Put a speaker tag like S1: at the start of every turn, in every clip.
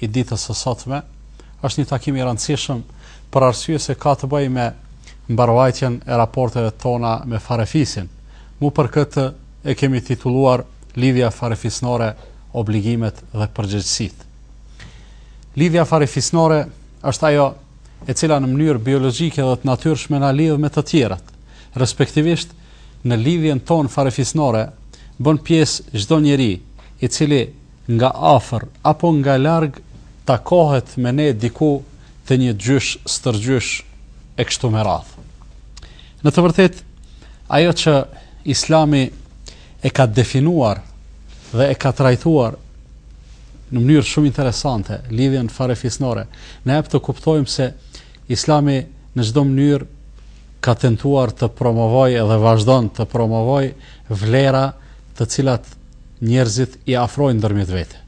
S1: i ditës së sotme është një takim i rëndësishëm për arsye se ka të bëjë me mbarëvajtjen e raporteve tona me farefisin. Mu për këtë e kemi titulluar Lidhja farefisnore, obligimet dhe përgjegjësitë. Lidhja farefisnore është ajo e cila në mënyrë biologjike dhe të natyrshme na lidh me të tjerët. Respektivisht, në lidhjen tonë farefisnore bën pjesë çdo njeri i cili nga afër apo nga larg takohet me ne diku te një gjysh stërgjysh e kështu me radhë. Në të vërtetë, ajo që Islami e ka definuar dhe e ka trajtuar në mënyrë shumë interesante lidhjen farefisnore, na jep të kuptojmë se Islami në çdo mënyrë ka tentuar të promovojë edhe vazhdon të promovojë vlera të cilat njerëzit i afrojnë ndërmjet vete,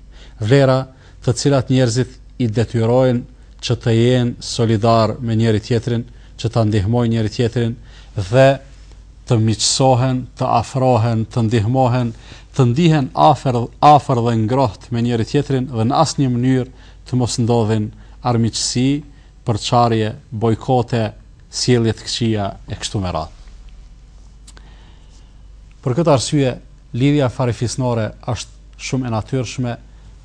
S1: vlera të cilat njerëzit i detyrojnë që të jenë solidarë me njëri-tjetrin, që ta ndihmojnë njëri-tjetrin dhe të miqësohen, të afrohen, të ndihmohen, të ndihen afër afër dhe ngrohtë me njëri-tjetrin dhe në asnjë mënyrë të mos ndodhin armiqësi, përçarje, bojkote, sjellje të këqija e kështu me radhë. Për këtë arsye, lidhja farefisnore është shumë e natyrshme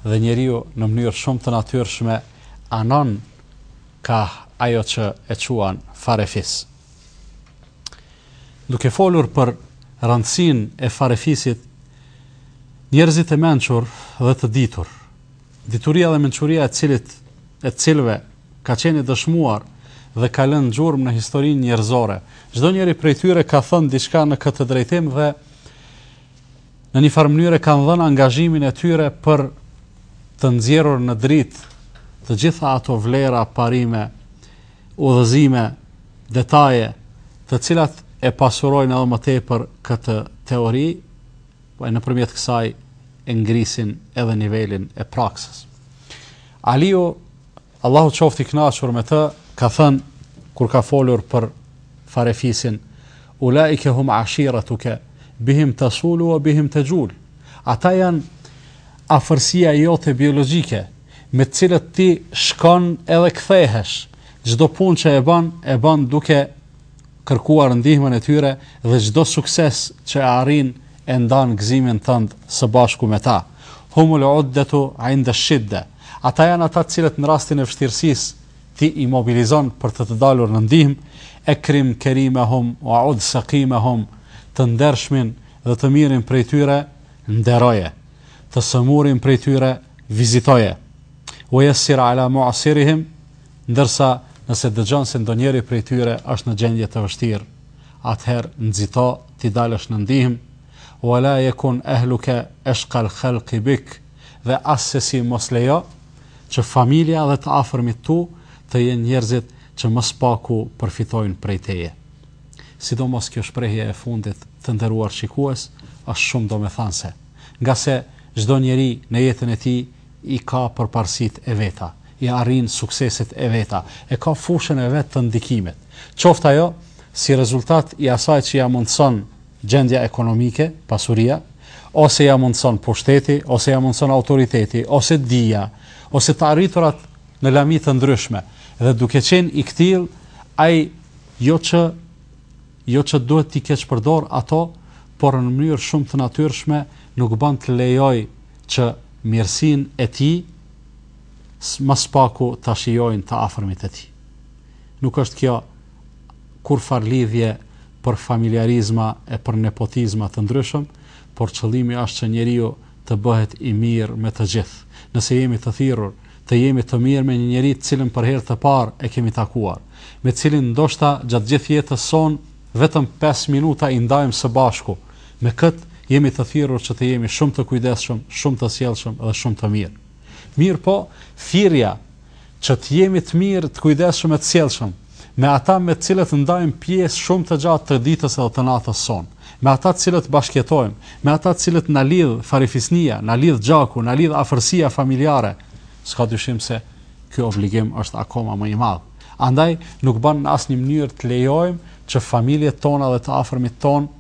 S1: dhe njeriu në mënyrë shumë të natyrshme anon kah ajo që e quan farefis. Duke folur për rëndësinë e farefisit, njerëzit e mençur dhe të ditur, dituria dhe mençuria e cilit, e të cilëve, ka qenë e dëshmuar dhe ka lënë gjurmë në historinë njerëzore. Çdo njeri prej tyre ka thënë diçka në këtë drejtim dhe në një farë mënyre kanë dhënë angazhimin e tyre për të nxjerrur në dritë të gjitha ato vlera, parime, udhëzime, detaje, të cilat e pasurojnë edhe më tepër këtë teori, po nëpërmjet kësaj e ngrisin edhe nivelin e praksës. Aliu Allahu qoftë i kënaqur me të, ka thënë kur ka folur për farefisin, ulaike hum ashiratuke, bihim tesulu ue bihim texhul. Ata janë afërsia jote biologjike, me të cilët ti shkon edhe kthehesh. Çdo punë që e ban, e ban duke kërkuar ndihmën e tyre dhe çdo sukses që arrin e ndan gëzimin tënd së bashku me ta. Humul uddatu 'inda shidda. Ata janë ata të cilët në rastin e vështirësisë ti i mobilizon për të të dalur në ndihmë, ekrim kerimehum wa ud saqimehum, të ndershmin dhe të mirin prej tyre nderoje, të sëmurin prej tyre vizitoje, wa yassir ala mu'sirihim, ndërsa nëse dëgjon se ndonjëri prej tyre është në gjendje të vështirë, atëherë nxito t'i dalësh në ndihmë, wa la yakun ahluka ashqa al khalqi bik, Dhe assesi mos lejo që familja dhe të afërmit tu të jenë njerëzit që më së paku përfitojnë prej teje. Sidomos kjo shprehje e fundit, të nderuar shikues, është shumë domethënëse, ngase çdo njeri në jetën e tij i ka përparësitë e veta, i arrin sukseset e veta, e ka fushën e vet të ndikimit, qoftë ajo si rezultat i asaj që ia mundëson, gjendja ekonomike, pasuria, ose ia mundëson pushteti, ose ia mundëson autoriteti, ose dija, ose të arriturat në lami të ndryshme. Dhe duke qenë i këtillë, ai jo që jo që duhet t'i keqpërdor ato, por në mënyrë shumë të natyrshme nuk ban të lejojë që mirësinë e tij më së paku ta shijojnë të afërmit e tij. Nuk është kjo kurrfarë lidhje për familjarizma e për nepotizma të ndryshëm, por qëllimi është që njeriu të bëhet i mirë me të gjithë. Nëse jemi të thirrur të jemi të mirë me një njeri të cilin për herë të parë e kemi takuar, me të cilin ndoshta gjatë gjithë jetës sonë vetëm pesë minuta i ndajmë së bashku, me këtë jemi të thirrur që të jemi shumë të kujdesshëm, shumë të sjellshëm dhe shumë të mirë. Mirëpo, thirrja që të jemi të mirë, të kujdesshëm e të sjellshëm me ata me të cilët ndajmë pjesë shumë të gjatë të ditës edhe të natës sonë, me ata të cilët bashkëjetojmë, me ata të cilët na lidh farefisnia, na lidh gjaku, na lidh afërsia familjare, s'ka dyshim se ky obligim është akoma më i madh. Andaj nuk ban në asnjë mënyrë të lejojmë që familjet tona dhe të afërmit tonë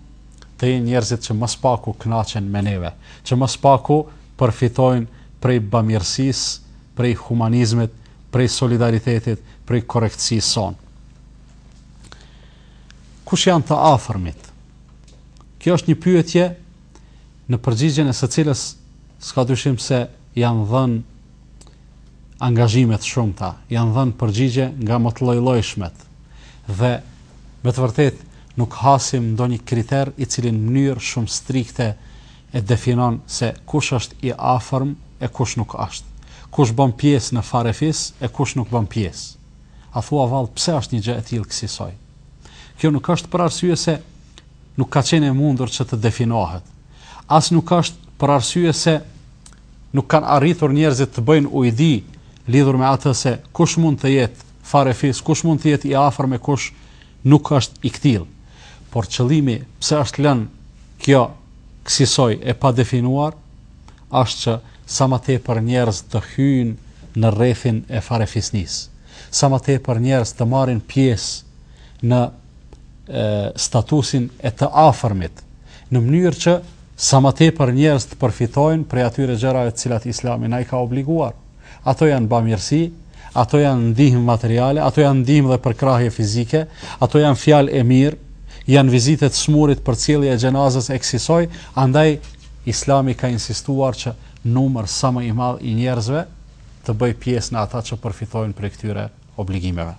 S1: të jenë njerëzit që më së paku kënaqen me neve, që më së paku përfitojnë prej bamirësisë prej humanizmit, prej solidaritetit, prej korrektësisë sonë. Kush janë të afërmit? Kjo është një pyetje në përgjigjen e së cilës s'ka dyshim se janë dhënë angazhime të shumta, janë dhënë përgjigje nga më të llojllojshmet. Dhe me të vërtetë nuk hasim ndonjë kriter i cili në mënyrë shumë strikte e definon se kush është i afërm e kush nuk është, kush bën pjesë në farefis e kush nuk bën pjesë. A thua vallë pse është një gjë e tillë kësisoj? Kjo nuk është për arsye se nuk ka qenë e mundur që të definohet. As nuk është për arsye se nuk kanë arritur njerëzit të bëjnë ujdi lidhur me atë se kush mund të jetë farefis, kush mund të jetë i afërm e kush Nuk është i këtillë. Por qëllimi pse është lënë kjo kësisoj e padefinuar është që sa më tepër njerëz të hyjnë në rrethin e farefisnisë, sa më tepër njerëz të marrin pjesë në statusin e të afërmit, në mënyrë që sa më tepër njerëz të përfitojnë prej atyre gjërave të cilat Islami na i ka obliguar. Ato janë bamirësi, ato janë ndihmë materiale, ato janë ndihmë dhe përkrahje fizike, ato janë fjalë e mirë, janë vizitë të smurit, përcjellje e xhenazës e kësisoj, andaj Islami ka insistuar që numër sa më i madh i njerëzve të bëjë pjesë në ata që përfitojnë prej këtyre obligimeve.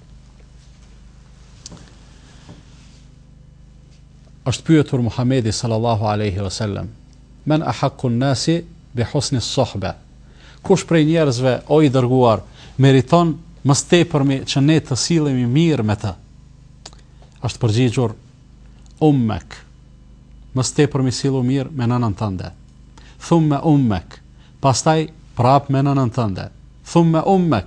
S1: Është pyetur Muhamedi sallallahu alaihi wasallam, "Men ahaqqun nasi bi husni as-suhbah?" Kush prej njerëzve, o i Dërguar, meriton më së tepërmi që ne të sillemi mirë me të? Është përgjigjur, Ummek, më së tepërmi sillu mirë me nënën tënde. Thumme ummek, pastaj prapë me nënën tënde. Thumme ummek,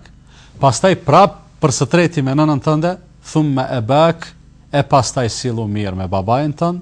S1: pastaj prapë për së treti me nënën tënde, thumme ebak, e pastaj sillu mirë me babain tënd,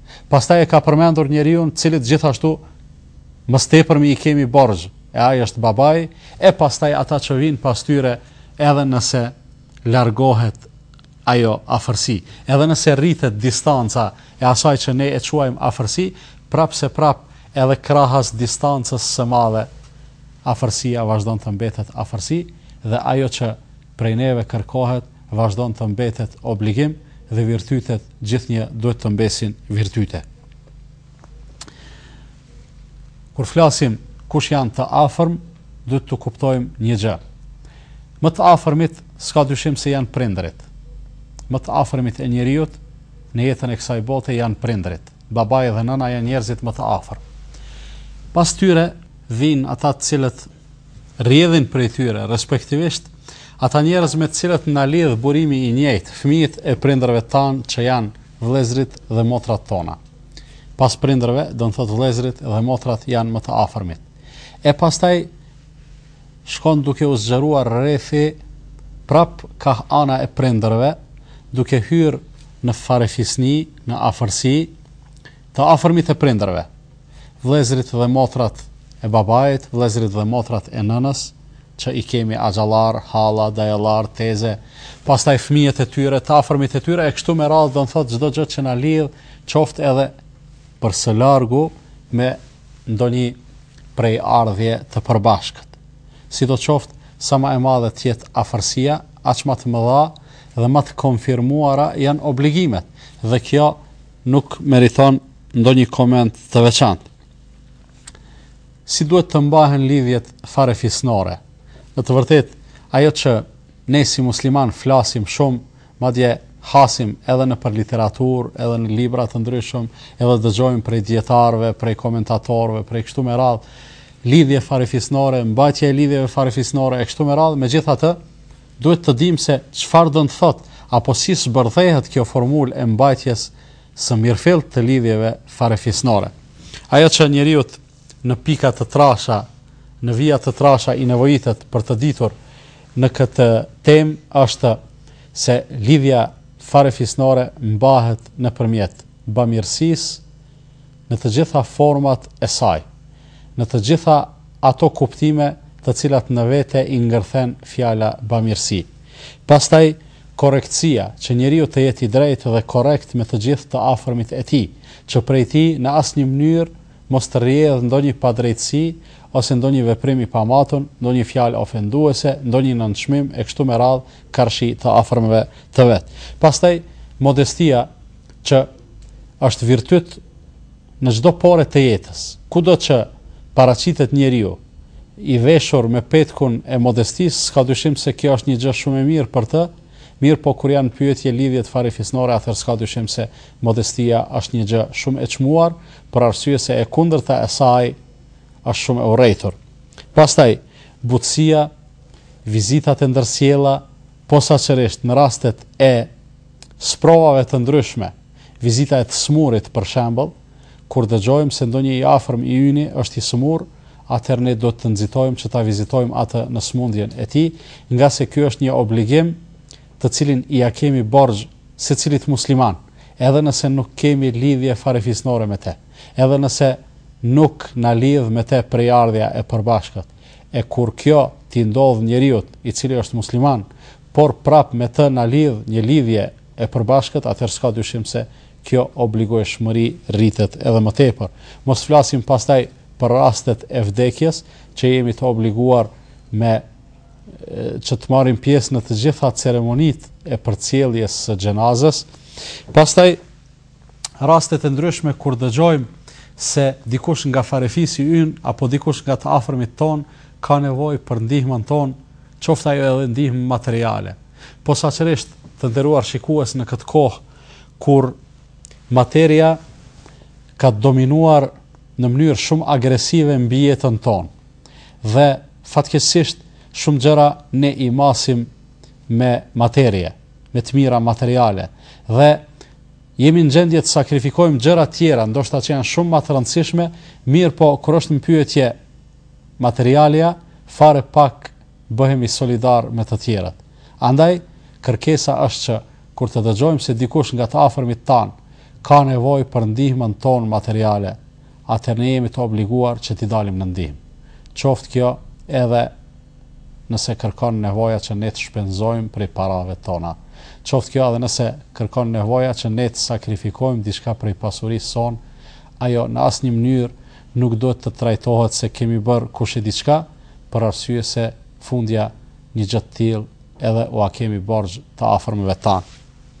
S1: Pastaj e ka përmendur njeriun të cilit gjithashtu më së tepërmi i kemi borxh e ai është babai e pastaj ata që vijnë pas tyre edhe nëse largohet ajo afërsi, edhe nëse rritet distanca e asaj që ne e quajmë afërsi, prapë se prapë edhe krahas distancës së madhe afërsia vazhdon të mbetet afërsi dhe ajo që Prej neve kërkohet, vazhdon të mbetet obligim dhe virtytet gjithnjë duhet të mbesin virtyte. Kur flasim kush janë të afërm, duhet të kuptojmë një gjë. Më të afërmit s'ka dyshim se janë prindërit. Më të afërmit e njeriut në jetën e kësaj bote janë prindërit. Babai dhe nëna janë njerëzit më të afërm. Pas tyre vijnë ata të cilët rrjedhin prej tyre, respektivisht, ata njerëz me të cilët na lidh burimi i njëjtë, fëmijët e prindërve tanë që janë vëllezërit dhe motrat tona. Pas prindërve, do të thotë vëllezërit dhe motrat janë më të afërmit. E pastaj shkon duke u zgjeruar rrethi prap ka ana e prindërve, duke hyrë në farefisni, në afërsi, Të afërmit e prindërve, vëllezërit dhe motrat e babait, vëllezërit dhe motrat e nënës, që i kemi axhallarë, halla, dajallarë, teze, pastaj fëmijët e tyre, të afërmit e tyre e kështu me radhë, do të thotë çdo gjë që na lidh, qoftë edhe për së largu me ndonjë prejardhje të përbashkët. Sidoqoftë, sa më e madhe të jetë afërsia, aq më të mëdha dhe më të konfirmuara janë obligimet. Dhe kjo nuk meriton ndonjë koment të veçantë. Si duhet të mbahen lidhjet farefisnore? Në të vërtetë, ajo që ne si muslimanë flasim shumë, madje hasim edhe nëpër literaturë, edhe në libra të ndryshëm, edhe dëgjojmë prej dijetarëve, prej komentatorëve, prej kështu me radhë, lidhje farefisnore, mbajtje e lidhjeve farefisnore, e kështu me radhë, megjithatë, duhet të dimë se çfarë do të thotë apo si zbërthehet kjo formulë e mbajtjes së mirëfilltë të lidhjeve farefisnore. Ajo që njeriut në pika të trasha, në vija të trasha i nevojitet për të ditur në këtë temë është se lidhja farefisnore mbahet nëpërmjet bamirësisë, në të gjitha format e saj, në të gjitha ato kuptime të cilat në vete i ngërthen fjala bamirësi. Pastaj, korrektësia, që njeriu të jetë i drejtë dhe korrekt me të gjithë të afërmit e tij, që prej tij në asnjë mënyrë mos të rrjedhë ndonjë padrejtësi ose ndonjë veprim i pamatun, ndonjë fjalë ofenduese, ndonjë nënçmim e kështu me radhë karshi të afërmve të vet. Pastaj, modestia, që është virtyt në çdo pore të jetës. Kudo që paraqitet njeriu i veshur me petkun e modestisë, s'ka dyshim se kjo është një gjë shumë e mirë për të, mirëpo kur janë në pyetje lidhjet farefisnore atëherë s'ka dyshim se modestia është një gjë shumë e çmuar, për arsye se e kundërta e saj është shumë e urrejtur. Pastaj, butësia, vizitat e ndërsjella, posaçërisht në rastet e sprovave të ndryshme, vizita e të sëmurit për shembull, kur dëgjojmë se ndonjë i afërm i yni është i sëmurë, atëherë ne duhet të nxitojmë që ta vizitojmë atë në sëmundjen e tij, ngase ky është një obligim të cilin ia kemi borxh secilit musliman, edhe nëse nuk kemi lidhje farefisnore me të, edhe nëse nuk na lidh me të prejardhja e përbashkët, e kur kjo t'i ndodhë njeriut i cili është musliman, por prapë me të na lidh një lidhje e përbashkët, atëherë s'ka dyshim se kjo obligueshmëri rritet edhe më tepër. Mos flasim pastaj për rastet e vdekjes, që jemi të obliguar me që të marrim pjesë në të gjitha ceremonitë e përcjelljes së xhenazës. Pastaj rastet e ndryshme kur dëgjojmë se dikush nga farefisi ynë apo dikush nga të afërmit tonë ka nevojë për ndihmën tonë, qoftë ajo edhe ndihmë materiale. Posaçërisht, të nderuar shikues në këtë kohë kur materia ka dominuar në mënyrë shumë agresive mbi jetën tonë dhe fatkeqësisht shumë gjëra ne i masim me materie. me të mira materiale dhe jemi në gjendje të sakrifikojmë gjëra të tjera, ndoshta që janë shumë më të rëndësishme, mirëpo kur është në pyetje materialja, fare pak bëhemi solidar me të tjerët. Andaj kërkesa është që kur të dëgjojmë se dikush nga të afërmit tanë ka nevojë për ndihmën tonë materiale, atëherë ne jemi të obliguar që t'i dalim në ndihmë. Qoftë kjo edhe nëse kërkon nevoja që ne të shpenzojmë prej parave tona. Qoftë kjo edhe nëse kërkon nevoja që ne të sakrifikojmë diçka prej pasurisë sonë, ajo në asnjë mënyrë nuk duhet të trajtohet se kemi bërë kush e di çka, për arsye se fundja një gjë të tillë edhe ua kemi borxh të afërmve tanë.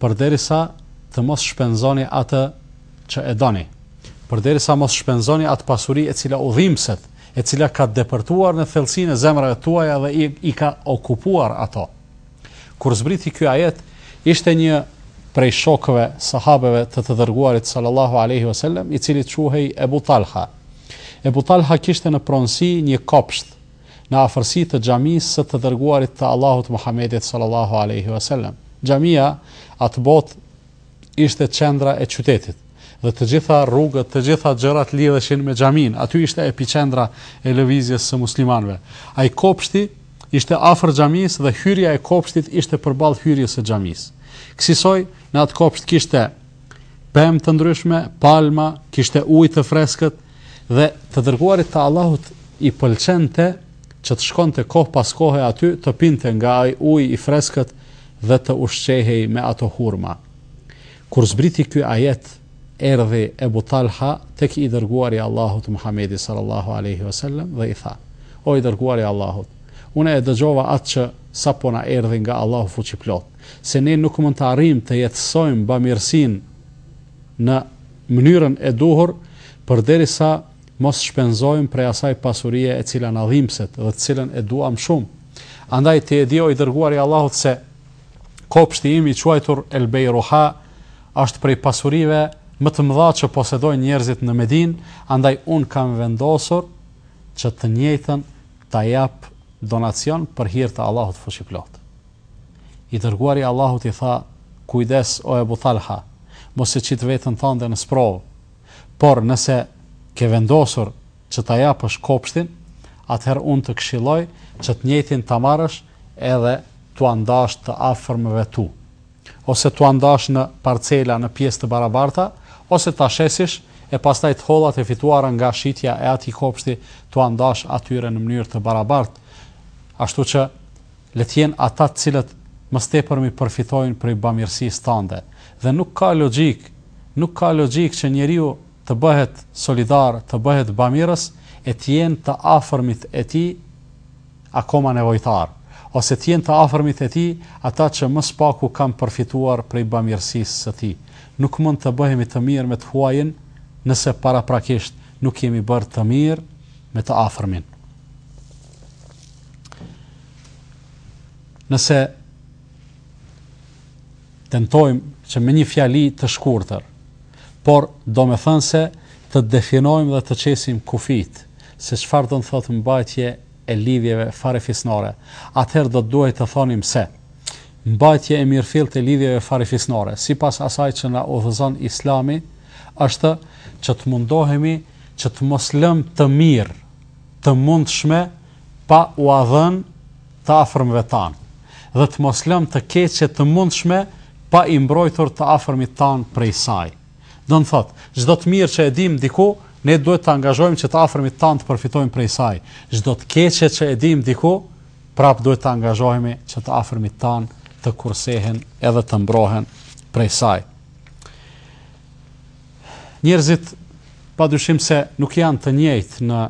S1: përderisa të mos shpenzoni atë që e doni, përderisa mos shpenzoni atë pasuri e cila u dhimbset, e cila ka depërtuar në thellësinë e zemrave tuaja dhe i, i ka okupuar ato. Kur zbriti ky ajet, ishte një prej shokëve, sahabeve të të dërguarit sallallahu alaihi wasallam, i cili quhej Ebu Talha. Ebu Talha kishte në pronësi një kopsht në afërsi të xhamisë së të dërguarit të Allahut Muhammedit sallallahu alejhi ve sellem. Xhamia atë botë ishte qendra e qytetit dhe të gjitha rrugët, të gjitha gjërat lidheshin me xhaminë. Aty ishte epiqendra e lëvizjes së muslimanëve. Ai kopshti ishte afër xhamisë dhe hyrja e kopshtit ishte përballë hyrjes së xhamisë. Kësisoj, në atë kopsht kishte pemë të ndryshme, palma, kishte ujë të freskët, Dhe të dërguarit të Allahut i pëlqente që të shkonte kohë pas kohe aty të pinte nga ai ujë i freskët dhe të ushqehej me ato hurma. Kur zbriti ky ajet, erdhi Ebu Talha tek i dërguari i Allahut Muhamedi sallallahu alejhi ve sellem dhe i tha: O i dërguari i Allahut, unë e dëgjova atë që sapo na erdhi nga Allahu Fuqiplotë, se ne nuk mund ta arrijmë të jetësojmë bamirësinë në mënyrën e duhur përderisa mos shpenzojmë prej asaj pasurie e cila na dhimbset dhe të cilën e duam shumë. Andaj ti e di o i dërguari i Allahut se kopshti im i quajtur El Beiruha është prej pasurive më të mëdha që posedojnë njerëzit në Medinë, andaj unë kam vendosur që të njëjtën ta jap donacion për hir të Allahut fuqiplotë. I Dërguari i Allahut i tha, Kujdes, o Ebu Talha, mos e qit veten tande në sprovë. Por nëse ke vendosur që ta japësh kopshtin, atëherë unë të këshilloj që të njëjtin ta marrësh edhe t'ua ndash të afërmëve tu. Ose t'ua ndash në parcela në pjesë të barabarta, ose ta shesish e pastaj të hollat e fituara nga shitja e atij kopshti t'ua ndash atyre në mënyrë të barabartë, ashtu që Le të jenë ata të cilët më së tepërmi përfitojnë prej bamirësisë tande. Dhe nuk ka logjikë, nuk ka logjikë që njeriu të bëhet solidar, të bëhet bamirës e të jenë të afërmit e tij akoma nevojtarë, ose të jenë të afërmit e tij ata që më së paku kanë përfituar prej bamirësisë së tij. Nuk mund të bëhemi të mirë me të huajin nëse paraprakisht nuk jemi bërë të mirë me të afërmin. Nëse tentojmë që me një fjali të shkurtër, por domethënëse të definojmë dhe të qesim kufijtë, se çfarë don të thotë mbajtje e lidhjeve farefisnore, atëherë do të duhej të thonim se mbajtje e mirëfilltë e lidhjeve farefisnore, sipas asaj që na udhëzon islami, është që të mundohemi që të mos lëmë të mirë, të mundshme, pa ua dhënë të afërmve tanë, dhe të mos lëmë të keqe të mundshme pa i mbrojtur të afërmit tanë prej saj. Do të thotë, çdo të mirë që e dimë diku, ne duhet të angazhohemi që të afërmit tanë të përfitojnë prej saj. Çdo të keqe që e dimë diku, prapë duhet të angazhohemi që të afërmit tanë të kursehen edhe të mbrohen prej saj. Njerëzit pa dyshim se nuk janë të njëjtë në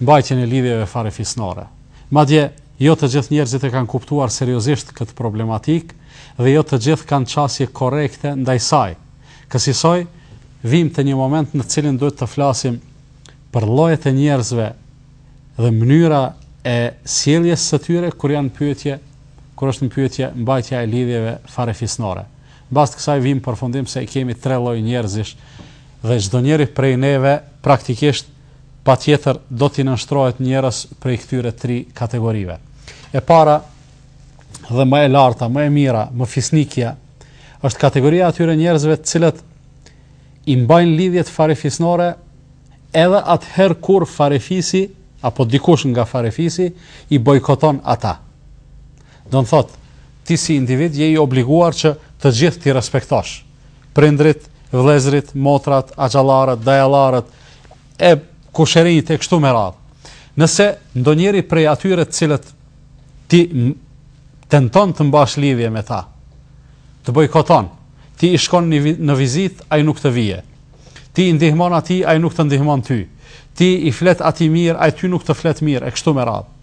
S1: mbajtjen e lidhjeve farefisnore. Madje, jo të gjithë njerëzit e kanë kuptuar seriozisht këtë problematikë dhe jo të gjithë kanë qasje korrekte ndaj saj. Kësisoj, vijmë te një moment në të cilin duhet të flasim për llojet e njerëzve dhe mënyra e sjelljes së tyre kur janë në pyetje kur është në pyetje mbajtja e lidhjeve farefisnore. Mbas kësaj vijmë në përfundim se kemi tre lloj njerëzish dhe çdonjëri prej neve praktikisht patjetër do t'i nënshtrohet njërës prej këtyre tri kategorive. E para dhe më e larta, më e mira, më fisnikja, është kategoria e atyre njerëzve të cilët i mbajnë lidhjet farefisnore edhe atëherë kur farefisi apo dikush nga farefisi i bojkoton ata. Don të thotë, ti si individ je i obliguar që të gjithë t'i respektosh. prindërit, vëllezërit, motrat, axhallarët, dajallarët e kusherinjtë e kështu me radhë. Nëse ndonjëri prej atyre të cilët ti tenton të mbash lidhje me ta, të bojkoton, ti i shkon në vizitë, ai nuk të vjen, ti i ndihmon atij, ai nuk të ndihmon ty, ti i flet atij mirë, ai ty nuk të flet mirë, e kështu me radhë.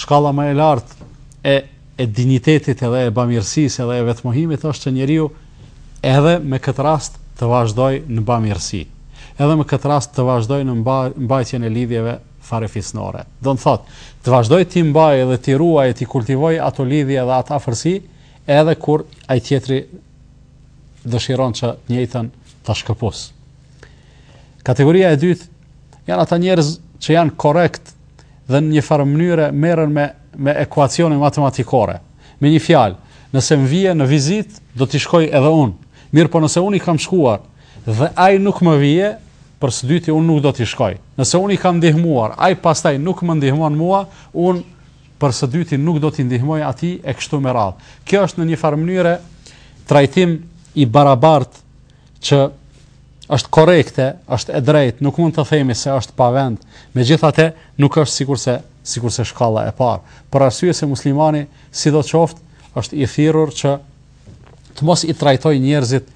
S1: Shkalla më e lartë e e dinjitetit edhe e bamirësisë edhe e vetëmohimit është që njeriu edhe në këtë rast të vazhdojë në bamirësi, edhe në këtë rast të vazhdojë në mbajtjen e lidhjeve farefisnore. Domethënë, të vazhdojë t'i mbajë dhe t'i ruajë, t'i kultivojë ato lidhje dhe atë afërsi, edhe kur ai tjetri dëshiron që të njëjtën ta shkëpusë. Kategoria e dytë janë ata njerëz që janë korrekt dhe në një farë mënyre merren me me ekuacione matematikore. Me një fjalë, nëse më vjen në vizitë, do t'i shkoj edhe unë. Mirëpo nëse unë i kam shkuar dhe ai nuk më vjen, për së dyti unë nuk do t'i shkoj. Nëse unë i kam ndihmuar, ai pastaj nuk më ndihmon mua, unë për së dyti nuk do t'i ndihmoj atij e kështu me radhë. Kjo është në një farë mënyre trajtim i barabartë që është korrekte, është e drejtë, nuk mund të themi se është pa vend. Megjithatë, nuk është sikurse sikurse shkalla e parë. Për arsye se muslimani sidoqoftë është i thirrur që të mos i trajtojë njerëzit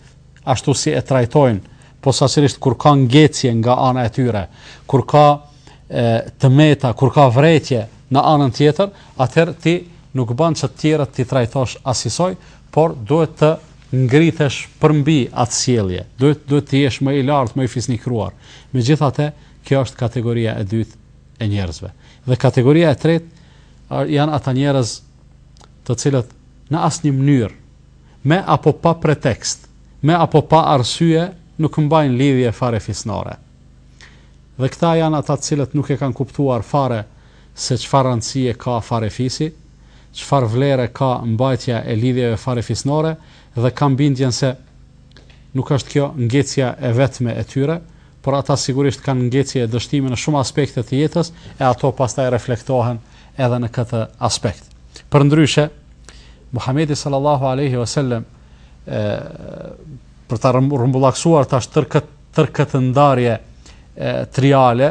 S1: ashtu si e trajtojnë posaçërisht kur ka ngecje nga ana e tyre, kur ka e, të meta, kur ka vërejtje në anën tjetër, atëherë ti nuk bën që të tjerët t'i trajtosh asisoj, Por duhet të ngritesh përmbi atë sjellje, duhet duhet të jesh më i lartë, më i fisnikëruar. Megjithatë, kjo është kategoria e dytë e njerëzve. Dhe kategoria e tretë janë ata njerëz të cilët në asnjë mënyrë, me apo pa pretekst, me apo pa arsye, nuk mbajnë lidhje farefisnore. Dhe këta janë ata të cilët nuk e kanë kuptuar fare se çfarë rëndësie ka farefisi, çfarë vlere ka mbajtja e lidhjeve farefisnore dhe kam bindjen se nuk është kjo ngecja e vetme e tyre, por ata sigurisht kanë ngecje e dështime në shumë aspekte të jetës e ato pastaj reflektohen edhe në këtë aspekt. Përndryshe, Muhamedi sallallahu alejhi ve sellem për ta rrumbullakësuar tash tërë këtë tërë këtë ndarje e triale,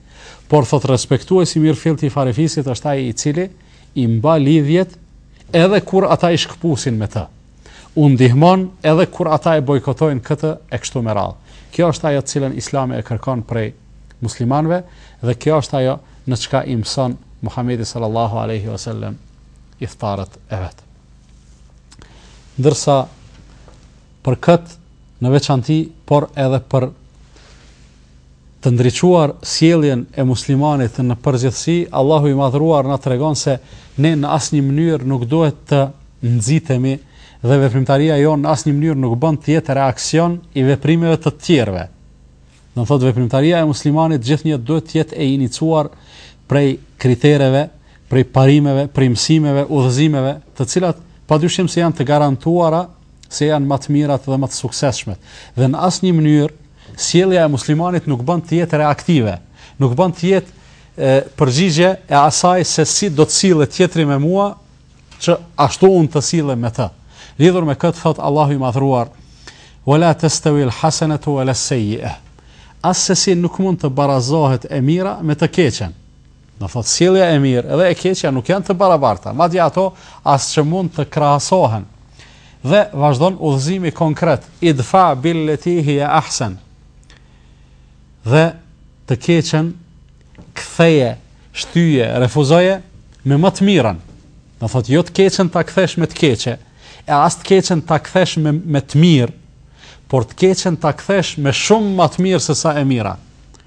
S1: Por thotë respektuesi i mirëfilltë i farefisit është ai i cili i mba lidhjet edhe kur ata i shkëpusin me të. U ndihmon edhe kur ata e bojkotojnë këtë e kështu me radhë. Kjo është ajo të cilën Islami e kërkon prej muslimanëve dhe kjo është ajo në çka i mëson Muhamedi sallallahu alaihi wasallam ithtarët e vet. Ndërsa për kët në veçanti, por edhe për të ndriçuar sjelljen e muslimanit në përgjithësi, Allahu i Madhëruar na tregon se ne në asnjë mënyrë nuk duhet të nxitemi dhe veprimtaria jonë në asnjë mënyrë nuk bën të jetë reaksion i veprimeve të tjerëve. Do thotë veprimtaria e muslimanit gjithnjë duhet të jetë e inicuar prej kritereve, prej parimeve, prej mësimeve, udhëzimeve, të cilat padyshim se janë të garantuara se janë më të mirat dhe më të suksesshmet. Dhe në asnjë mënyrë sjellja e muslimanit nuk bën të jetë reaktive, nuk bën të jetë përgjigje e asaj se si do të sillet tjetri me mua, që ashtu unë të sillem me të. Lidhur me këtë thotë Allahu i madhruar: "Wala tastawi al-hasanatu wala as-sayyi'a." Assesi nuk mund të barazohet e mira me të keqen. Do thotë sjellja e mirë edhe e keqja nuk janë të barabarta, madje ato as që mund të krahasohen. Dhe vazhdon udhëzimi konkret, idfa billeti hiya ahsan. Dhe të keqen ktheje, shtyje, refuzoje me më të mirën. Do thotë jo të keqen ta kthesh me të keqe, e as të keqen ta kthesh me me të mirë, por të keqen ta kthesh me shumë më të mirë se sa e mira.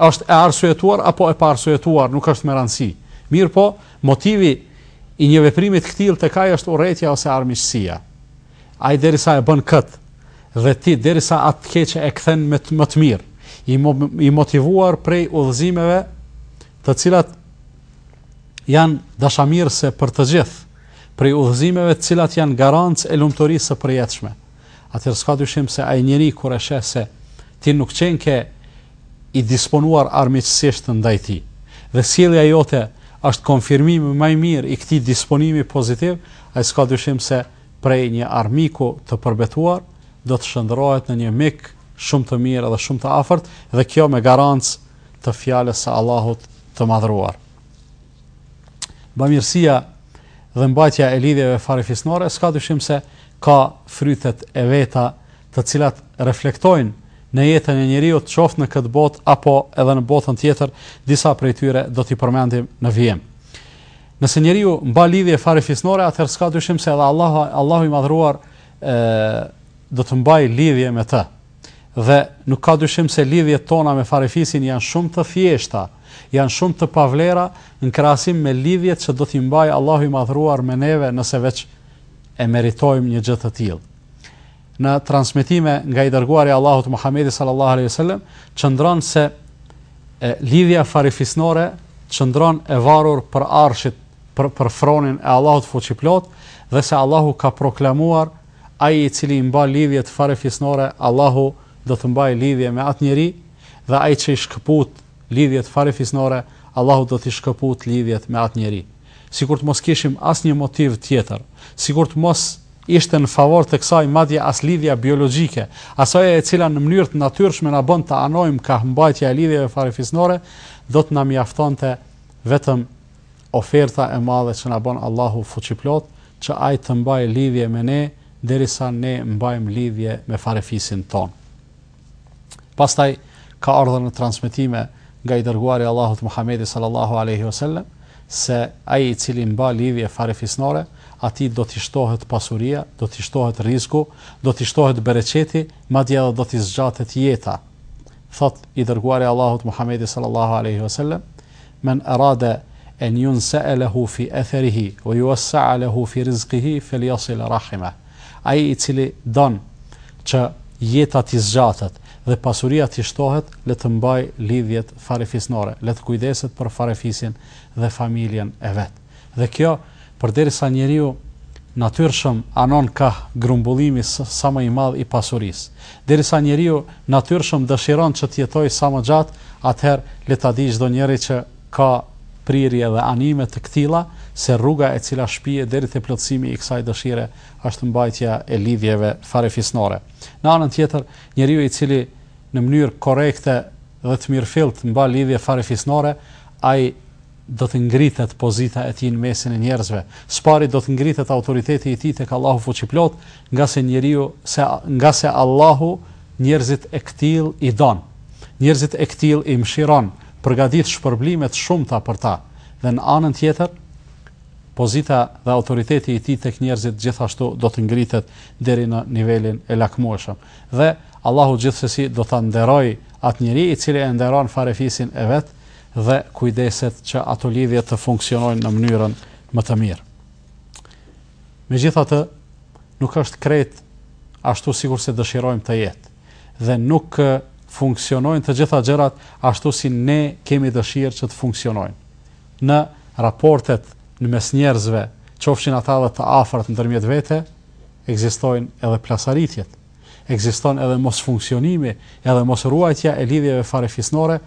S1: është e arsyetuar apo e paarsyetuar, nuk është me rëndësi. Mirëpo, motivi i një veprimi të këtillë tekaj është urrejtja ose armiqësia. Ai derisa e bën kët dhe ti derisa atë të keqe e kthen me të, më të mirë, i, mo, i motivuar prej udhëzimeve të cilat janë dashamirëse për të gjithë, prej udhëzimeve të cilat janë garancë e lumturisë së përjetshme. Atëherë s'ka dyshim se ai njeri kur e sheh se ti nuk qenke i disponuar armiqësisht ndaj tij. Dhe sjellja jote është konfirmimi më i mirë i këtij disponimi pozitiv, ai s'ka dyshim se prej një armiku të përbetuar do të shndërrohet në një mik shumë të mirë dhe shumë të afërt, dhe kjo me garancë të fjalës së Allahut të Madhëruar. bamirësia dhe mbajtja e lidhjeve farefisnore, s'ka dyshim se ka frytet e veta të cilat reflektojnë në jetën e njeriut qoftë në këtë botë apo edhe në botën tjetër, disa prej tyre do t'i përmendim në vijim. Nëse njeriu mba lidhje farefisnore, atër s'ka dyshim se edhe Allahu, Allahu i madhruar e, do të mbaj lidhje me të. Dhe nuk ka dyshim se lidhjet tona me farefisin janë shumë të thjeshta, janë shumë të pavlera në krahasim me lidhjet që do t'i mbajë Allahu i Madhëruar me neve nëse veç e meritojmë një gjë të tillë. Në transmetime nga i dërguari i Allahut Muhamedi sallallahu alaihi wasallam qëndron se e, lidhja farefisnore qëndron e varur për arshit, për, për fronin e Allahut fuqiplot dhe se Allahu ka proklamuar Ai i cili i mba lidhjet farefisnore, Allahu do të mbajë lidhje me atë njeri, dhe ai që i shkëput lidhjet farefisnore, Allahu do t'i shkëput lidhjet me atë njeri. Sikur të mos kishim asnjë motiv tjetër, sikur të mos ishte në favor të kësaj madje as lidhja biologjike, as ajo e cila në mënyrë të natyrshme na bën të anojmë kah mbajtja e lidhjeve farefisnore, do të na mjaftonte vetëm oferta e madhe që na bën Allahu fuqiplot që Ai të mbajë lidhje me ne derisa ne mbajmë lidhje me farefisin tonë. Pastaj ka ardhur në transmetime nga i dërguari i Allahut Muhamedi sallallahu alaihi wasallam se ai i cili mba lidhje farefisnore, atij do t'i shtohet pasuria, do t'i shtohet rrizku, do t'i shtohet bereqeti, madje edhe do t'i zgjatet jeta. Thot i dërguari i Allahut Muhamedi sallallahu alaihi wasallam, Men arada en yunsa'a lehu fi atharihi wa yuwassa'a lehu fi rizqihi felyasil rahimah, Ai i cili don që jeta t'i zgjatet dhe pasuria t'i shtohet, le të mbajë lidhjet farefisnore, le të kujdeset për farefisin dhe familjen e vet. Dhe kjo, përderisa njeriu natyrshëm anon kah grumbullimi sa më i madh i pasurisë. Derisa njeriu natyrshëm dëshiron që të jetojë sa më gjatë, atëherë le ta dijë çdo njeri që ka prirje dhe anime të këtilla, se rruga e cila shpie deri te plotësimi i kësaj dëshire është mbajtja e lidhjeve farefisnore. Në anën tjetër, njeriu i cili në mënyrë korrekte dhe të mirëfilltë mba lidhje farefisnore, ai do të ngritet pozita e tij në mesin e njerëzve, së pari do të ngritet autoriteti i tij tek Allahu Fuqiplotë, ngase njeriu, se, ngase Allahu njerëzit e këtillë i don, njerëzit e këtillë i mëshiron, përgatit shpërblime të shumta për ta, dhe në anën tjetër, pozita dhe autoriteti i tij tek njerëzit gjithashtu do të ngritet deri në nivelin e lakmueshëm. Dhe Allahu gjithsesi do ta nderojë atë njeri i cili e nderon farefisin e vet, dhe kujdeset që ato lidhje të funksionojnë në mënyrën më të mirë. Megjithatë, nuk është krejt ashtu sikurse dëshirojmë të jetë dhe nuk funksionojnë të gjitha gjërat ashtu si ne kemi dëshirë që të funksionojnë. Në raportet në mes njerëzve, qofshin ata dhe të afërm ndërmjet vete, ekzistojnë edhe plasaritjet. Ekziston edhe mosfunksionimi, edhe mosruajtja e lidhjeve farefisnore,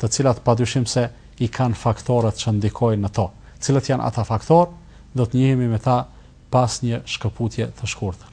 S1: të cilat padyshim se i kanë faktorët që ndikojnë në to. Cilët janë ata faktorë, do të njihemi me ta pas një shkëputje të shkurtër.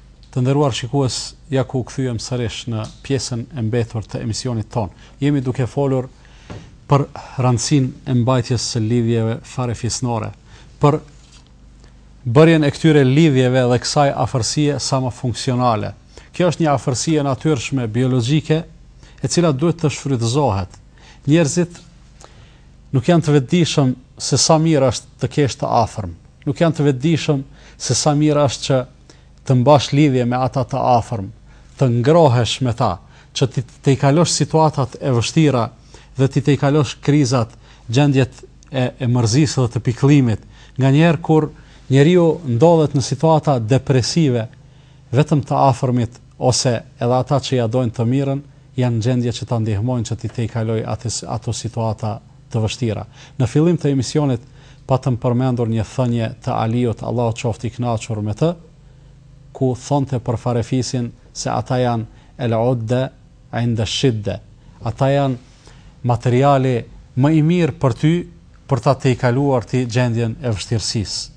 S1: Të nderuar shikues, ja ku u kthyem sërish në pjesën e mbetur të emisionit tonë. Jemi duke folur për rëndësinë e mbajtjes së lidhjeve farefisnore, për bërjen e këtyre lidhjeve dhe kësaj afërsie sa më funksionale. Kjo është një afërsi e natyrshme biologjike, e cila duhet të shfrytëzohet. Njerëzit nuk janë të vetëdijshëm se sa mirë është të kesh të afërm. Nuk janë të vetëdijshëm se sa mirë është që të mbash lidhje me ata të afërm, të ngrohesh me ta, që t'i tejkalosh situatat e vështira dhe t'i tejkalosh krizat, gjendjet e e mërzisë dhe të pikëllimit. Nganjëherë kur njeriu ndodhet në situata depresive, vetëm të afërmit ose edhe ata që ia dojnë të mirën janë në gjendje që ta ndihmojnë që t'i tejkalojë atë ato situata të vështira. Në fillim të emisionit patëm përmendur një thënie të Aliut Allahu qoftë i kënaqur me të, ku thonte për farefisin se ata janë El udde inde shidde, ata janë materiali më i mirë për ty për ta tejkaluar ti gjendjen e vështirësisë.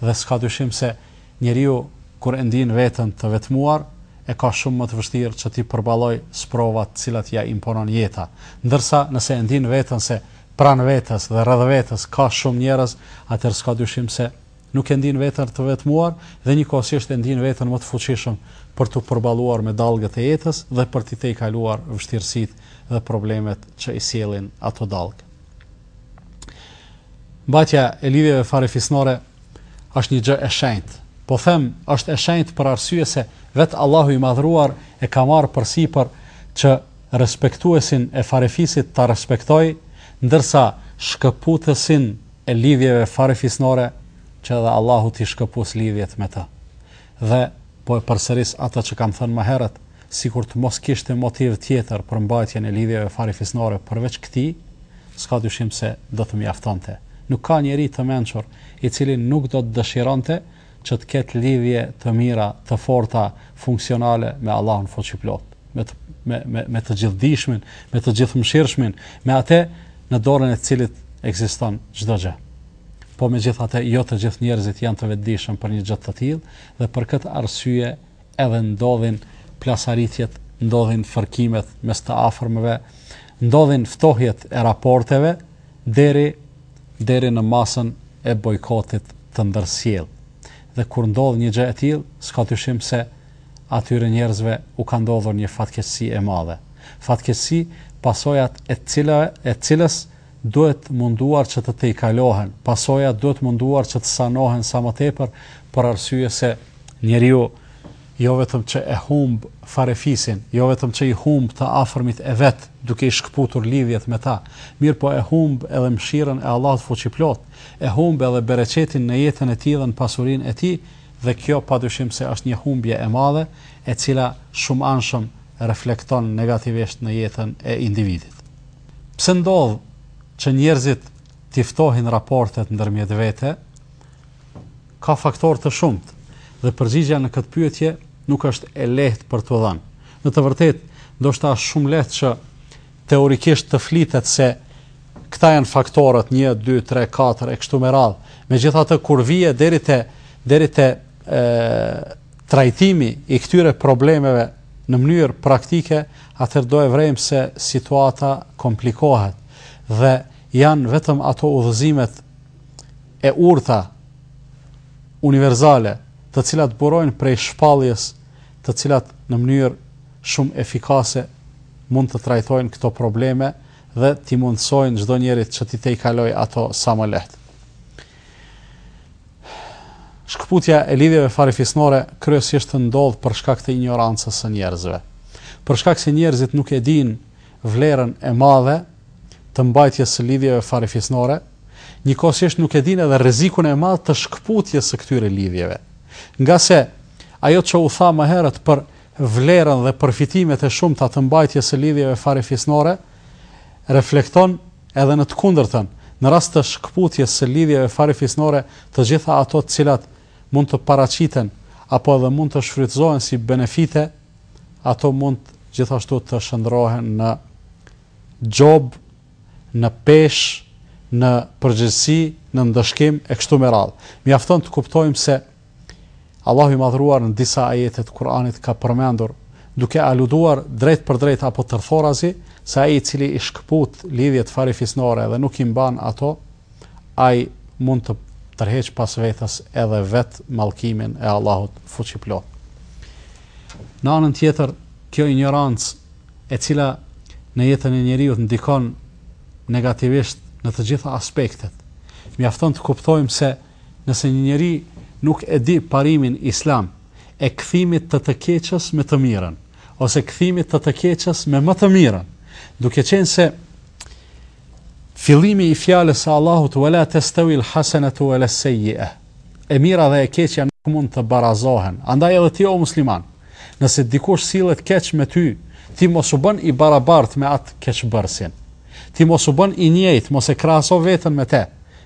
S1: Dhe s'ka dyshim se Njeriu kur e ndien veten të vetmuar, e ka shumë më të vështirë që t'i përballojë sprovat të cilat ia imponon jeta. Ndërsa, nëse e ndien veten se pranë vetes dhe rreth vetes ka shumë njerëz, atëherë s'ka dyshim se nuk e ndien veten të vetmuar dhe njëkohësisht e ndien veten më të fuqishëm për t'u përballuar me dallgët e jetës dhe për t'i tejkaluar vështirësitë dhe problemet që i sjellin ato dallgë. Mbajtja e lidhjeve farefisnore është një gjë e shenjtë. Po them është e shenjtë për arsye se vetë Allahu i Madhëruar e ka marrë përsipër që respektuesin e farefisit ta respektojë, ndërsa shkëputësit e lidhjeve farefisnore që edhe Allahu t'i shkëpusë lidhjet me të. Dhe, po e përsëris atë që kam thënë më herët, sikur të mos kishte motiv tjetër për mbajtjen e lidhjeve farifisnore përveç këtij, s'ka dyshim se do të mjaftonte. Nuk ka njeri të mençur, i cili nuk do të dëshironte që të ketë lidhje të mira, të forta, funksionale me Allahun Fuqiplot, me të, me, me, me të Gjithëdijshmin, me të Gjithëmëshirshmin, me Atë në dorën e të cilit ekziston çdo gjë. Por megjithatë jo të gjithë njerëzit janë të vetëdijshëm për një gjë të tillë dhe për këtë arsye edhe ndodhin plasaritjet, ndodhin fërkimet mes të afërmve, ndodhin ftohjet e raporteve deri deri në masën e bojkotit të ndërsjellë. Dhe kur ndodh një gjë e tillë, s'ka dyshim se atyre njerëzve u ka ndodhur një fatkeqësi e madhe. Fatkeqësi pasojat e cilëve e cilës duhet munduar që të tejkalohen, pasojat duhet munduar që të sanohen sa më tepër për arsye se njeriu jo vetëm që e humb farefisin, jo vetëm që i humb të afërmit e vet, duke i shkëputur lidhjet me ta, mirëpo e humb edhe mëshirën e Allahut fuqiplot, e humb edhe bereqetin në jetën e tij dhe në pasurinë e tij, dhe kjo padyshim se është një humbje e madhe, e cila shumanshëm reflekton negativisht në jetën e individit. Pse ndodh që njerëzit t'i ftohin raportet ndërmjet vete? Ka faktorë të shumtë dhe përgjigja në këtë pyetje nuk është e lehtë për t'u dhënë. Në të vërtetë, ndoshta është shumë lehtë që teorikisht të flitet se këta janë faktorët 1, 2, 3, 4 e kështu me radhë. Megjithatë kur vije deri te deri te trajtimi i këtyre problemeve Në mënyrë praktike, atëherë do e vrejmë se situata komplikohet dhe janë vetëm ato udhëzimet e urta, universale, të cilat burojnë prej shpalljes, të cilat në mënyrë shumë efikase mund të trajtojnë këto probleme dhe t'i mundësojnë çdonjërit që t'i tejkalojë ato sa më lehtë. Shkëputja e lidhjeve farifisnore kryesisht ndodh për shkak të injorancës së njerëzve. Për shkak se njerëzit nuk e dinë vlerën e madhe të mbajtjes së lidhjeve farifisnore, njëkohësisht nuk e dinë edhe rrezikun e madh të shkëputjes së këtyre lidhjeve. Ngase ajo që u tha më herët për vlerën dhe përfitimet e shumta të mbajtjes së lidhjeve farifisnore reflekton Edhe në të kundërtën, në rast të shkëputjes së lidhjeve farefisnore, të gjitha ato të cilat mund të paraqiten apo edhe mund të shfrytëzohen si benefite, ato mund gjithashtu të shëndrrohen në gjobë, në peshë, në përgjegjësi, në ndëshkim e kështu me radhë. Mjafton të kuptojmë se Allahu i Madhëruar në disa ajete të Kur'anit ka përmendur, duke aluduar drejtpërdrejt apo tërthorazi, se ai i cili i shkëput lidhjet farefisnore dhe nuk i mban ato, ai mund të tërheqë pas vetes edhe vetë mallkimin e Allahut Fuqiplotë. Në anën tjetër, kjo injorancë, e cila në jetën e njeriut ndikon negativisht në të gjitha aspektet, mjafton të kuptojmë se Nëse një njeri nuk e di parimin islam e kthimit të të keqes me të mirën, ose kthimit të të keqes me më të mirën, duke qenë se fillimi i fjalës së Allahut wala tastawil hasanatu wala sayyi'a, e mira dhe e keqja nuk mund të barazohen. Andaj edhe ti o musliman, nëse dikush sillet keq me ty, ti mos u bën i barabart me atë keqbërësin. Ti mos u bën i njëjtë, mos e krahaso veten me të.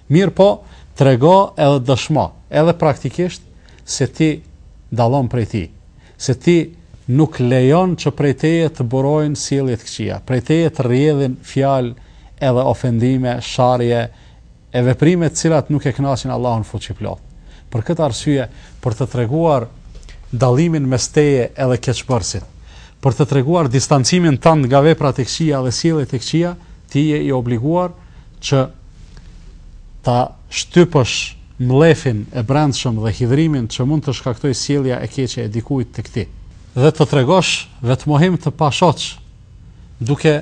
S1: Mirëpo, trego edhe dëshmo, edhe praktikisht, se ti dallon prej tij, se ti nuk lejon që prej teje të burojnë sjellje të këqija, prej teje të rrjedhin fjalë edhe ofendime, sharje e veprime të cilat nuk e kënaqin Allahun Fuqiplot. Për këtë arsye, për të treguar dallimin mes teje edhe keqbërësit, për të treguar distancimin tënd nga veprat e këqija dhe sjelljet e këqija, ti je i obliguar që ta shtypësh mllefin e brendshëm dhe hidhërimin që mund të shkaktojë sjellja e keqe e dikujt tek ti. Dhe të tregosh vetëmohim të pashoq duke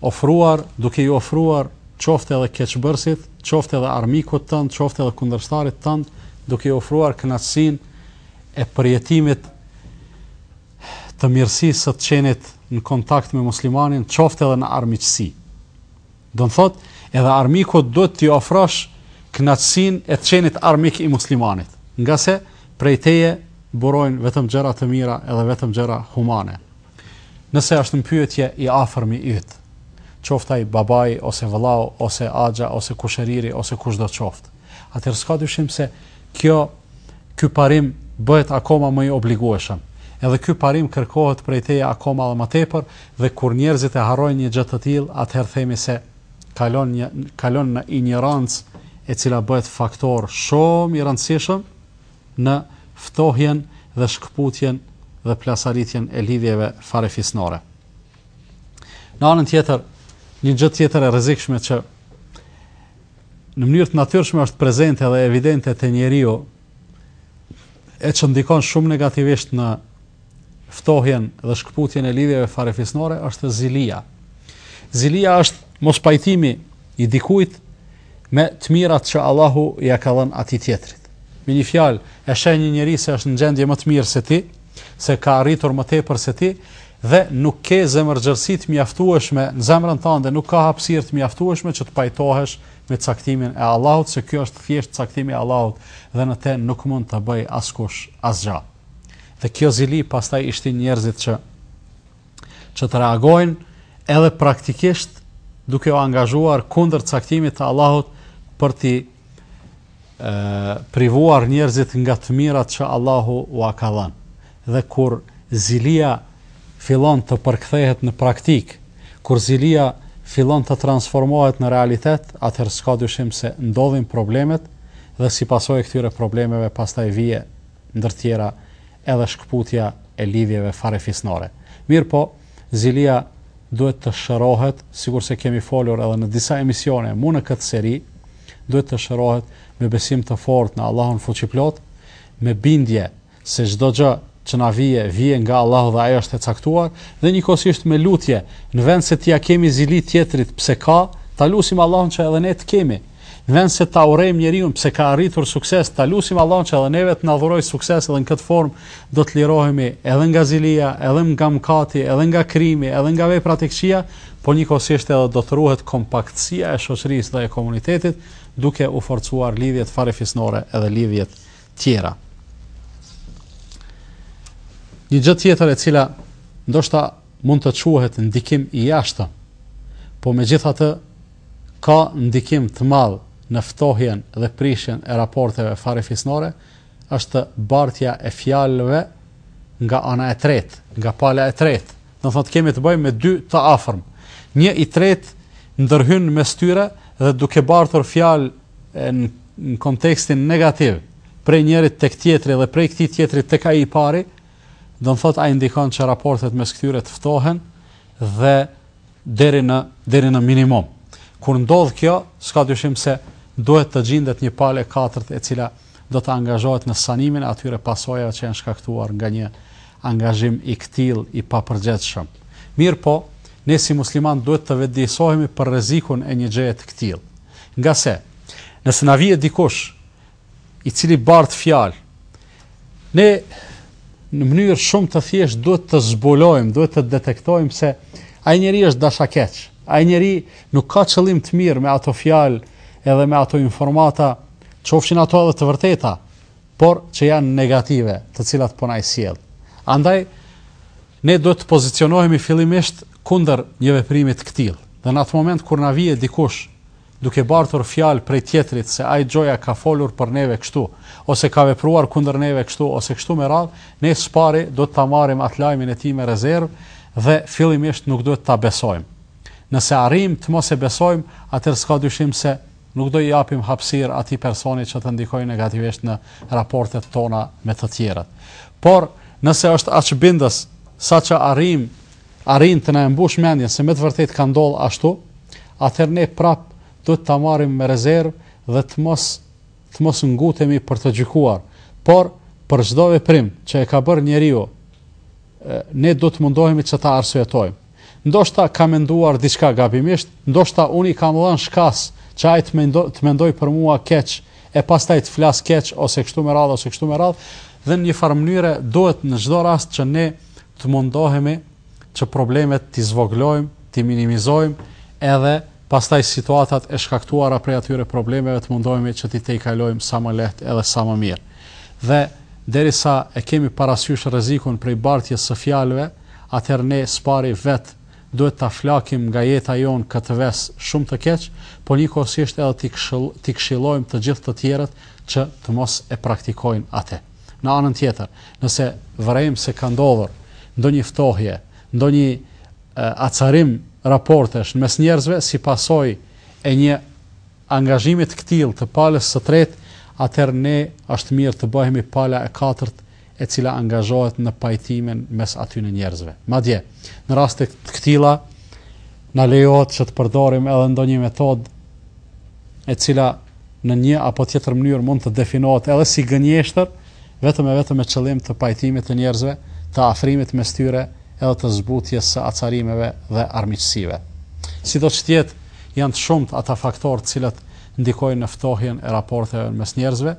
S1: ofruar, duke i ofruar qoftë edhe keqbërësit, qoftë edhe armikut tënd, qoftë edhe kundërshtarit tënd, duke i ofruar kënaqësinë e përjetimit të mirësisë së të qenit në kontakt me muslimanin, qoftë edhe në armiqësi. Do të thotë, edhe armikut duhet t'i ofrosh kënaqësinë e të qenit armik i muslimanit, ngase prej teje burojnë vetëm gjëra të mira edhe vetëm gjëra humane. Nëse është në pyetje i afërmi yt, qoftë ai babai ose vëllau ose axha ose kushëriri ose kushdo qoftë, Atëherë s'ka dyshim se kjo ky parim bëhet akoma më i obligueshëm. Edhe ky parim kërkohet prej teje akoma edhe më tepër dhe kur njerëzit e harrojnë një gjë të tillë, atëherë themi se kalon një kalon në injorancë e cila bëhet faktor shumë i rëndësishëm në ftohjen dhe shkëputjen dhe plasaritjen e lidhjeve farefisnore. Në anën tjetër, një gjë tjetër e rrezikshme që në mënyrë të natyrshme është prezente dhe evidente te njeriu e që ndikon shumë negativisht në ftohjen dhe shkëputjen e lidhjeve farefisnore është zilia. Zilia është mospajtimi i dikujt me të mirat që Allahu ia ka dhënë atij tjetrit. Me një fjalë, e sheh një njeri se është në gjendje më të mirë se ti, se ka arritur më tepër se ti, Dhe nuk ke zemërgjerësi të mjaftueshme, në zemrën tënde nuk ka hapësirë të mjaftueshme që të pajtohesh me caktimin e Allahut, se kjo është thjesht caktimi i Allahut dhe në te nuk mund të bëjë askush asgjë. Dhe kjo zili pastaj i shtin njerëzit që që të reagojnë edhe praktikisht duke u angazhuar kundër caktimit të Allahut për t'i privuar njerëzit nga të mirat që Allahu ua ka dhënë. Dhe kur zilia fillon të përkthehet në praktikë, kur zilia fillon të transformohet në realitet, atëherë s'ka dyshim se ndodhin problemet dhe si pasojë e këtyre problemeve pastaj vije ndër tjera edhe shkëputja e lidhjeve farefisnore. Mirëpo, Zilia duhet të shërohet, sikurse kemi folur edhe në disa emisione mu në këtë seri, duhet të shërohet me besim të fortë në Allahun Fuqiplot, me bindje se çdo gjë që na vije, vije nga Allahu dhe ajo është e caktuar, dhe njëkohësisht me lutje, në vend se t'ia kemi zili tjetrit pse ka, ta lusim Allahun që edhe ne të kemi. Në vend se ta urrejmë njeriun pse ka arritur sukses, ta lusim Allahun që edhe neve të na dhurojë sukses dhe në këtë formë, do të lirohemi edhe nga zilia, edhe nga mëkati, edhe nga krimi, edhe nga veprat e këqija, por njëkohësisht edhe do të ruhet kompaktësia e shoqërisë dhe e komunitetit, duke u forcuar lidhjet farefisnore edhe lidhjet tjera. Një gjë tjetër e cila ndoshta mund të quhet ndikim i jashtëm, po megjithatë ka ndikim të madh në ftohjen dhe prishjen e raporteve farefisnore është bartja e fjalëve nga ana e tretë, nga pala e tretë. Do thotë kemi të bëjmë me dy të afërm. Një i tretë ndërhyn mes tyre dhe duke bartur fjalë në në kontekstin negativ prej njërit tek tjetri dhe prej këtij tjetrit tek ai i pari, do të thotë ai ndikon që raportet mes këtyre të ftohen dhe deri në deri në minimum. Kur ndodh kjo, s'ka dyshim se duhet të gjindet një palë e katërt e cila do të angazhohet në sanimin e atyre pasojave që janë shkaktuar nga një angazhim i këtillë i papërgjegjshëm. Mirëpo, ne si muslimanë duhet të vetëdijësohemi për rrezikun e një gjëje të këtillë. Ngase, nëse na vije dikush i cili bartë fjalë, ne në mënyrë shumë të thjesht duhet të zbulojmë, duhet të detektojmë se ai njeri është dashakeq, ai njeri nuk ka qëllim të mirë me ato fjalë edhe me ato informata, qofshin ato edhe të vërteta, por që janë negative, të cilat po na i sjell. Andaj ne duhet të pozicionohemi fillimisht kundër një veprimi të këtill. Dhe në atë moment kur na vije dikush duke bartur fjalë prej tjetrit se ai gjoja ka folur për neve kështu, ose ka vepruar kundër neve kështu ose kështu me radhë, ne së pari duhet ta marrim atë lajmin e tij me rezervë dhe fillimisht nuk duhet ta besojmë. Nëse arrijmë të mos e besojmë, atëherë s'ka dyshim se nuk do i japim hapësirë atij personi që të ndikojë negativisht në raportet tona me të tjerët. Por, nëse është aq bindës sa që arrijmë arrin të na e mbushë mendjen se me të vërtetë ka ndodhë ashtu, atëherë ne prapë duhet ta marrim me rezervë dhe të mos të mos ngutemi për të gjykuar, por për çdo veprim që e ka bërë njeriu, ne duhet të mundohemi që ta arsyetojmë. Ndoshta ka menduar diçka gabimisht, ndoshta unë i kam dhënë shkas që ai të mendoj, të mendoj për mua keq, e pastaj të flas keq ose kështu me radhë ose kështu me radhë, dhe në një farë mënyre duhet në çdo rast që ne të mundohemi që problemet t'i zvogëlojmë, t'i minimizojmë edhe pastaj situatat e shkaktuara prej atyre problemeve të mundohemi që t'i tejkalojmë sa më lehtë edhe sa më mirë. Dhe derisa e kemi parasysh rrezikun prej bartjes së fjalëve, atëherë ne spari vetë duhet ta flakim nga jeta jonë këtë ves shumë të keq, por njëkohësisht edhe t'i këshillojmë të gjithë të tjerët që të mos e praktikojnë atë. Në anën tjetër, nëse vërejmë se ka ndodhur ndonjë ftohje, ndonjë acarim raportesh mes njerëzve si pasojë e një angazhimi të këtillë të palës së tretë, atëherë ne është mirë të bëhemi pala e katërt e cila angazhohet në pajtimin mes atyre njerëzve. Madje, në raste të këtilla na lejohet që të përdorim edhe ndonjë metodë e cila në një apo tjetër mënyrë mund të definohet edhe si gënjeshtër, vetëm e vetëm me qëllim të pajtimit të njerëzve, të afrimit mes tyre edhe të zbutjes së acarimeve dhe armiqësive. Sido që të jetë, janë të shumtë ata faktorë të cilët ndikojnë në ftohjen e raporteve mes njerëzve,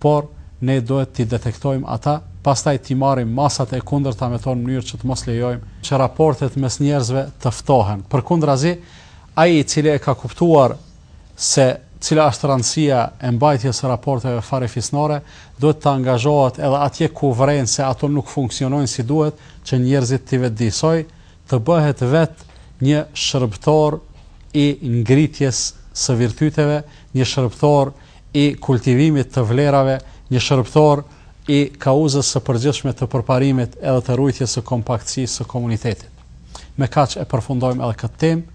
S1: por ne duhet t'i detektojmë ata, pastaj t'i marrim masat e kundërta me to në mënyrë që të mos lejojmë që raportet mes njerëzve të ftohen. Përkundrazi, ai i cili e ka kuptuar se cila është rëndësia e mbajtjes së raporteve farefisnore, duhet të angazhohet edhe atje ku vëren se ato nuk funksionojnë si duhet, që njerëzit t'i vetëdijësojë, të bëhet vetë një shërbëtor i ngritjes së virtyteve, një shërbëtor i kultivimit të vlerave, një shërbëtor i kauzës së përgjithshme të përparimit edhe të rujtjes së kompaktësisë së komunitetit. Me kaq e përfundojmë edhe këtë temë.